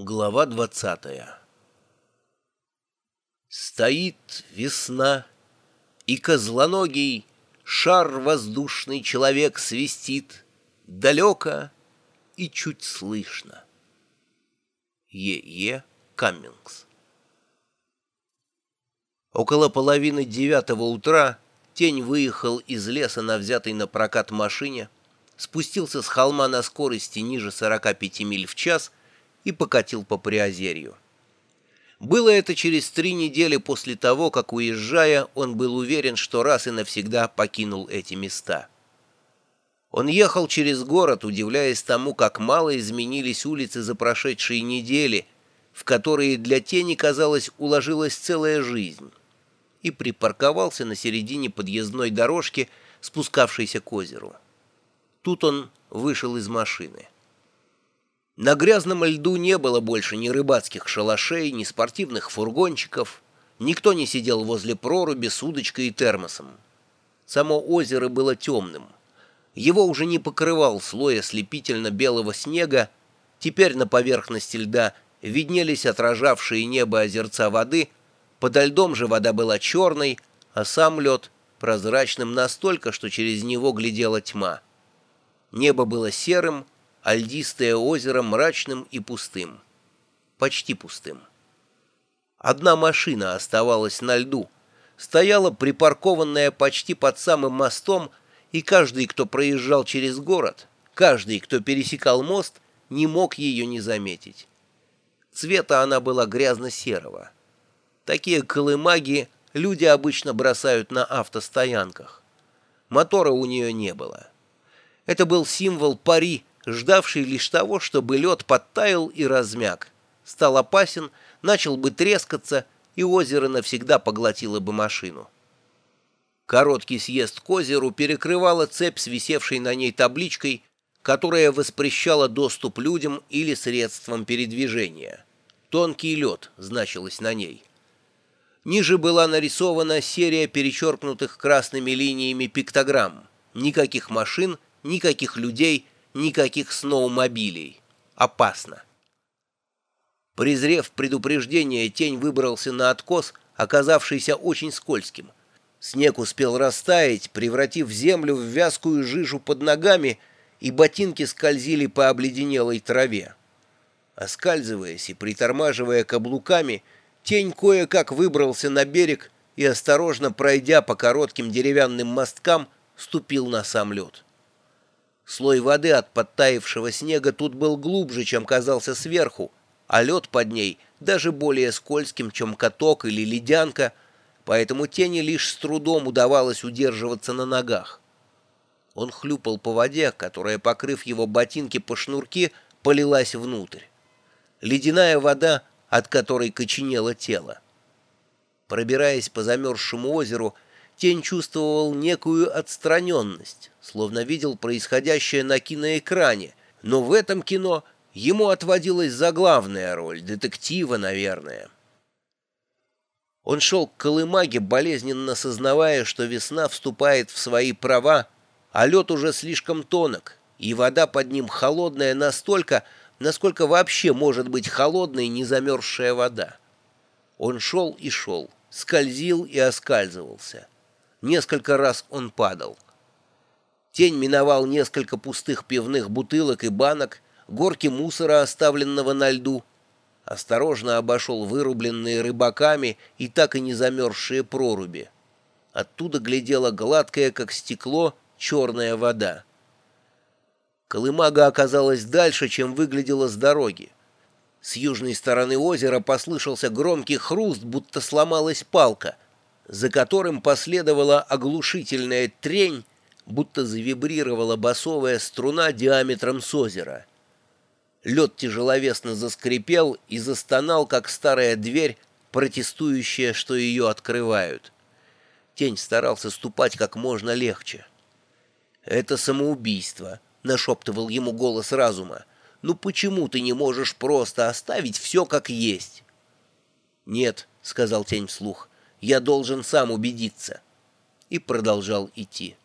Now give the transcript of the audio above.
Глава двадцатая Стоит весна, и козлоногий Шар воздушный человек свистит Далеко и чуть слышно. Е.Е. Каммингс Около половины девятого утра Тень выехал из леса на взятой на прокат машине, спустился с холма на скорости ниже 45 миль в час и покатил по Приозерью. Было это через три недели после того, как, уезжая, он был уверен, что раз и навсегда покинул эти места. Он ехал через город, удивляясь тому, как мало изменились улицы за прошедшие недели, в которые для тени, казалось, уложилась целая жизнь, и припарковался на середине подъездной дорожки, спускавшейся к озеру. Тут он вышел из машины. На грязном льду не было больше ни рыбацких шалашей, ни спортивных фургончиков. Никто не сидел возле проруби с удочкой и термосом. Само озеро было темным. Его уже не покрывал слой ослепительно-белого снега. Теперь на поверхности льда виднелись отражавшие небо озерца воды. Подо льдом же вода была черной, а сам лед прозрачным настолько, что через него глядела тьма. Небо было серым, а льдистое озеро мрачным и пустым. Почти пустым. Одна машина оставалась на льду, стояла припаркованная почти под самым мостом, и каждый, кто проезжал через город, каждый, кто пересекал мост, не мог ее не заметить. Цвета она была грязно-серого. Такие колымаги люди обычно бросают на автостоянках. Мотора у нее не было. Это был символ пари ждавший лишь того, чтобы лед подтаял и размяк, стал опасен, начал бы трескаться, и озеро навсегда поглотило бы машину. Короткий съезд к озеру перекрывала цепь с висевшей на ней табличкой, которая воспрещала доступ людям или средствам передвижения. «Тонкий лед» значилось на ней. Ниже была нарисована серия перечеркнутых красными линиями пиктограмм. Никаких машин, никаких людей — никаких сноумобилей. Опасно. Презрев предупреждение, тень выбрался на откос, оказавшийся очень скользким. Снег успел растаять, превратив землю в вязкую жижу под ногами, и ботинки скользили по обледенелой траве. Оскальзываясь и притормаживая каблуками, тень кое-как выбрался на берег и, осторожно пройдя по коротким деревянным мосткам, ступил на сам лед. Слой воды от подтаившего снега тут был глубже, чем казался сверху, а лед под ней даже более скользким, чем каток или ледянка, поэтому тени лишь с трудом удавалось удерживаться на ногах. Он хлюпал по воде, которая, покрыв его ботинки по шнурке, полилась внутрь. Ледяная вода, от которой коченело тело. Пробираясь по замерзшему озеру, Тень чувствовал некую отстраненность, словно видел происходящее на киноэкране, но в этом кино ему отводилась заглавная роль, детектива, наверное. Он шел к Колымаге, болезненно сознавая, что весна вступает в свои права, а лед уже слишком тонок, и вода под ним холодная настолько, насколько вообще может быть холодной незамерзшая вода. Он шел и шел, скользил и оскальзывался. Несколько раз он падал. Тень миновал несколько пустых пивных бутылок и банок, горки мусора, оставленного на льду. Осторожно обошел вырубленные рыбаками и так и не замерзшие проруби. Оттуда глядела гладкая, как стекло, черная вода. Колымага оказалась дальше, чем выглядела с дороги. С южной стороны озера послышался громкий хруст, будто сломалась палка — за которым последовала оглушительная трень, будто завибрировала басовая струна диаметром с озера. Лед тяжеловесно заскрипел и застонал, как старая дверь, протестующая, что ее открывают. Тень старался ступать как можно легче. «Это самоубийство», — нашептывал ему голос разума. «Ну почему ты не можешь просто оставить все как есть?» «Нет», — сказал тень вслух, — я должен сам убедиться». И продолжал идти.